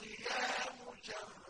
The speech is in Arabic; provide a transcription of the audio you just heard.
صِيَامُ شَهْرٍ